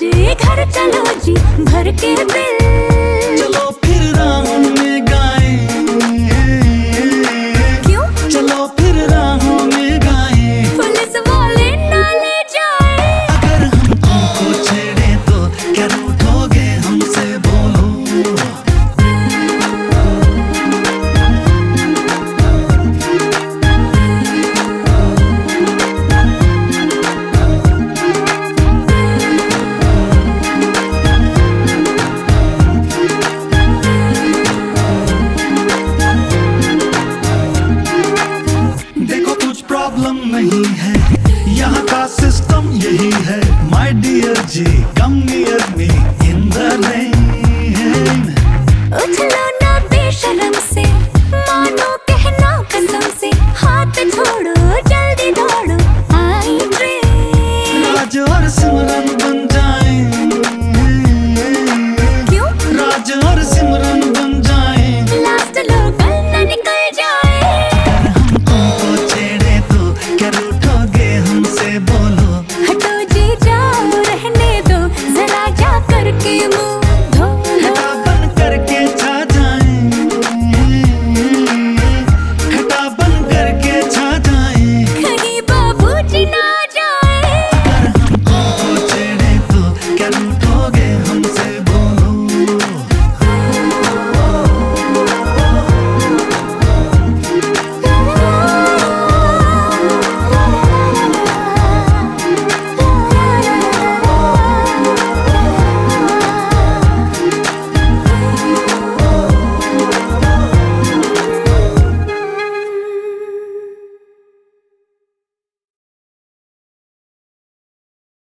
जी घर चलो जी भर के बिल नहीं है। यहाँ का सिस्टम यही है। My dear ji come near me Inder ने